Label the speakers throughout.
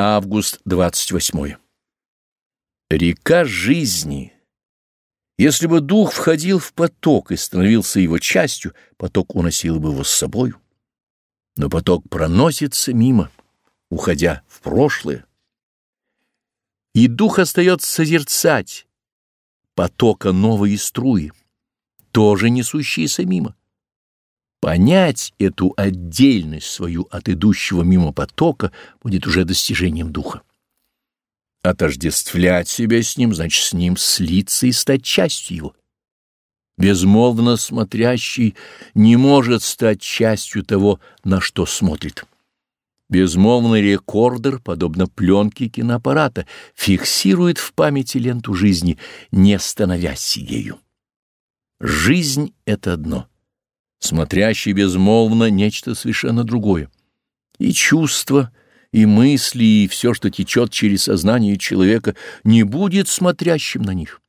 Speaker 1: Август 28. Река жизни. Если бы дух входил в поток и становился его частью, поток уносил бы его с собою. Но поток проносится мимо, уходя в прошлое. И дух остается созерцать потока новой струи, тоже несущиеся мимо. Понять эту отдельность свою от идущего мимо потока будет уже достижением духа. Отождествлять себя с ним, значит, с ним слиться и стать частью его. Безмолвно смотрящий не может стать частью того, на что смотрит. Безмолвный рекордер, подобно пленке киноаппарата, фиксирует в памяти ленту жизни, не становясь ею. Жизнь — это одно — смотрящий безмолвно нечто совершенно другое. И чувства, и мысли, и все, что течет через сознание человека, не будет смотрящим на них.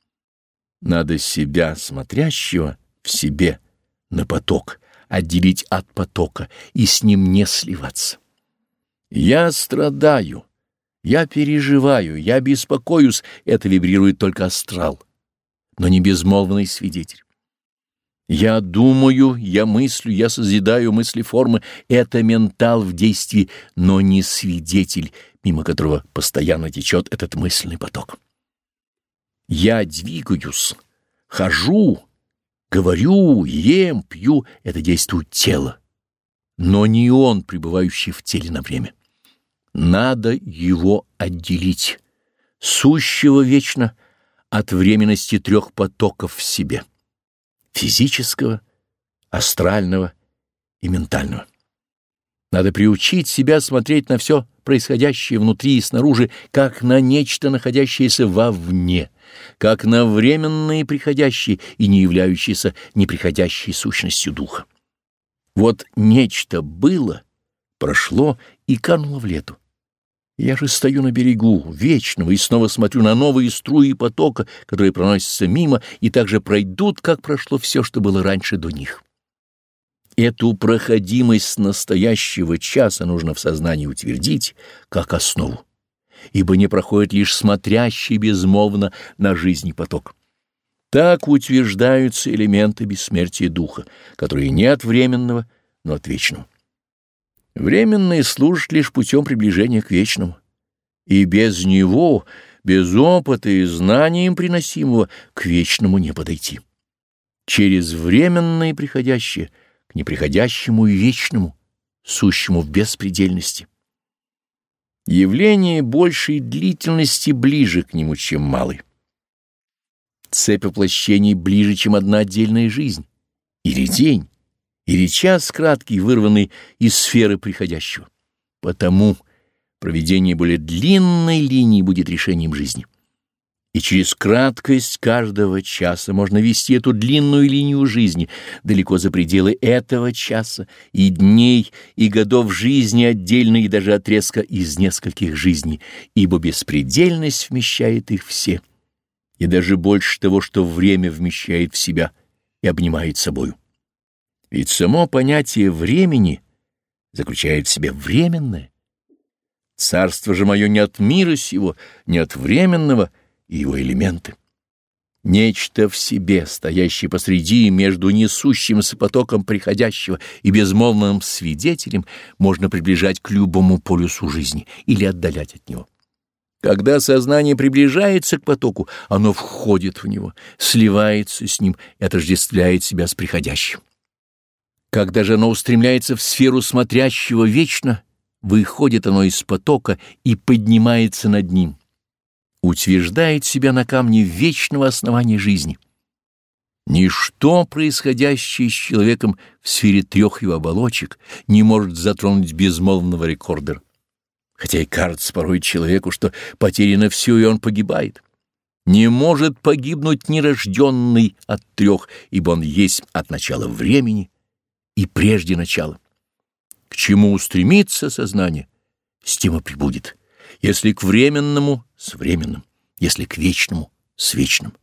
Speaker 1: Надо себя, смотрящего, в себе, на поток, отделить от потока и с ним не сливаться. Я страдаю, я переживаю, я беспокоюсь, это вибрирует только астрал, но не безмолвный свидетель. Я думаю, я мыслю, я созидаю мысли формы. Это ментал в действии, но не свидетель, мимо которого постоянно течет этот мысленный поток. Я двигаюсь, хожу, говорю, ем, пью. Это действует тело, но не он, пребывающий в теле на время. Надо его отделить, сущего вечно, от временности трех потоков в себе физического, астрального и ментального. Надо приучить себя смотреть на все происходящее внутри и снаружи, как на нечто, находящееся вовне, как на временное приходящее и не являющееся неприходящей сущностью духа. Вот нечто было, прошло и кануло в лету. Я же стою на берегу вечного и снова смотрю на новые струи потока, которые проносятся мимо и также пройдут, как прошло все, что было раньше до них. Эту проходимость настоящего часа нужно в сознании утвердить как основу, ибо не проходит лишь смотрящий безмолвно на жизнь поток. Так утверждаются элементы бессмертия духа, которые не от временного, но от вечного. Временное служит лишь путем приближения к вечному. И без него, без опыта и знания им приносимого, к вечному не подойти. Через временное приходящее, к неприходящему и вечному, сущему в беспредельности. Явление большей длительности ближе к нему, чем малый. Цепь воплощений ближе, чем одна отдельная жизнь или день или час краткий, вырванный из сферы приходящего. Потому проведение более длинной линии будет решением жизни. И через краткость каждого часа можно вести эту длинную линию жизни далеко за пределы этого часа, и дней, и годов жизни отдельно, и даже отрезка из нескольких жизней, ибо беспредельность вмещает их все, и даже больше того, что время вмещает в себя и обнимает собою. Ведь само понятие времени заключает в себе временное. Царство же мое не от мира сего, не от временного и его элементы. Нечто в себе, стоящее посреди между несущимся потоком приходящего и безмолвным свидетелем, можно приближать к любому полюсу жизни или отдалять от него. Когда сознание приближается к потоку, оно входит в него, сливается с ним и отождествляет себя с приходящим. Когда же оно устремляется в сферу смотрящего вечно, выходит оно из потока и поднимается над ним, утверждает себя на камне вечного основания жизни. Ничто, происходящее с человеком в сфере трех его оболочек, не может затронуть безмолвного рекордера. Хотя и кажется порой человеку, что потеряно все, и он погибает. Не может погибнуть нерожденный от трех, ибо он есть от начала времени, и прежде начала. К чему устремится сознание, с тем и прибудет. Если к временному — с временным, если к вечному — с вечным.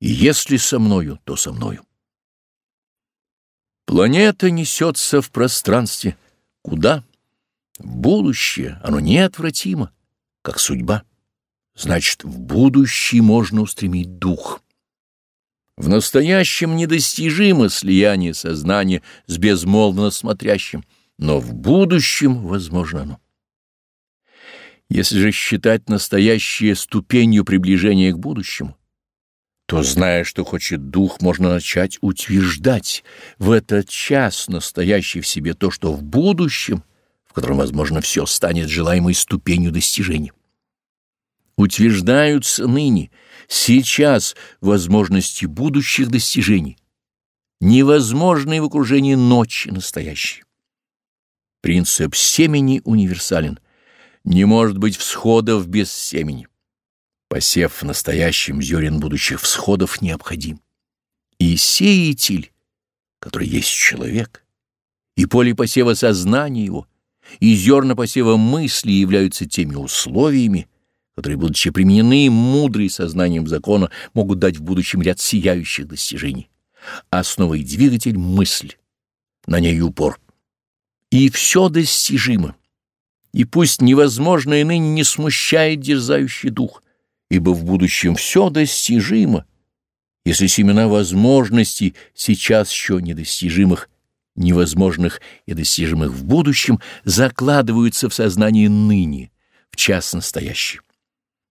Speaker 1: И если со мною, то со мною. Планета несется в пространстве. Куда? В будущее. Оно неотвратимо. как судьба, значит, в будущее можно устремить дух. В настоящем недостижимо слияние сознания с безмолвно смотрящим, но в будущем возможно оно. Если же считать настоящее ступенью приближения к будущему, то, зная, что хочет дух, можно начать утверждать в этот час настоящий в себе то, что в будущем, в котором, возможно, все станет желаемой ступенью достижения. Утверждаются ныне, сейчас возможности будущих достижений, невозможные в окружении ночи настоящей. Принцип семени универсален. Не может быть всходов без семени. Посев в настоящем зерен будущих всходов необходим. И сеятель, который есть человек, и поле посева сознания его, и зерна посева мысли являются теми условиями, которые, будучи применены мудрой сознанием закона, могут дать в будущем ряд сияющих достижений. Основой двигатель — мысль, на ней упор. И все достижимо. И пусть невозможное ныне не смущает дерзающий дух — ибо в будущем все достижимо, если семена возможностей сейчас еще недостижимых, невозможных и достижимых в будущем закладываются в сознание ныне, в час настоящий.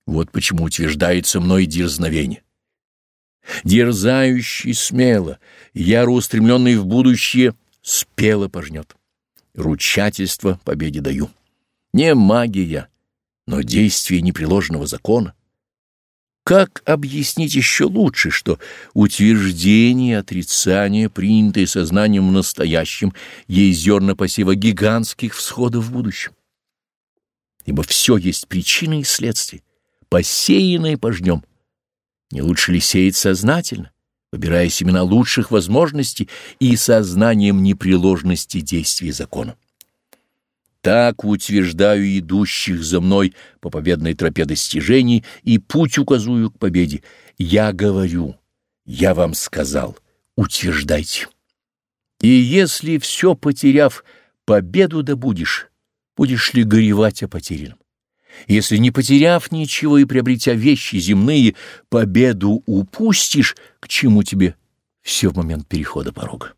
Speaker 1: Вот почему утверждается мной дерзновение. Дерзающий смело, яро устремленный в будущее, спело пожнет. Ручательство победе даю. Не магия, но действие непреложного закона. Как объяснить еще лучше, что утверждение, отрицание, принятое сознанием в настоящем, есть зерна посева гигантских всходов в будущем? Ибо все есть причина и следствие, посеянное пожнем. Не лучше ли сеять сознательно, выбирая семена лучших возможностей и сознанием непреложности действий закона? Так утверждаю идущих за мной по победной тропе достижений и путь указую к победе. Я говорю, я вам сказал, утверждайте. И если все потеряв, победу добудешь, будешь ли горевать о потерянном? Если не потеряв ничего и приобретя вещи земные, победу упустишь, к чему тебе все в момент перехода порога?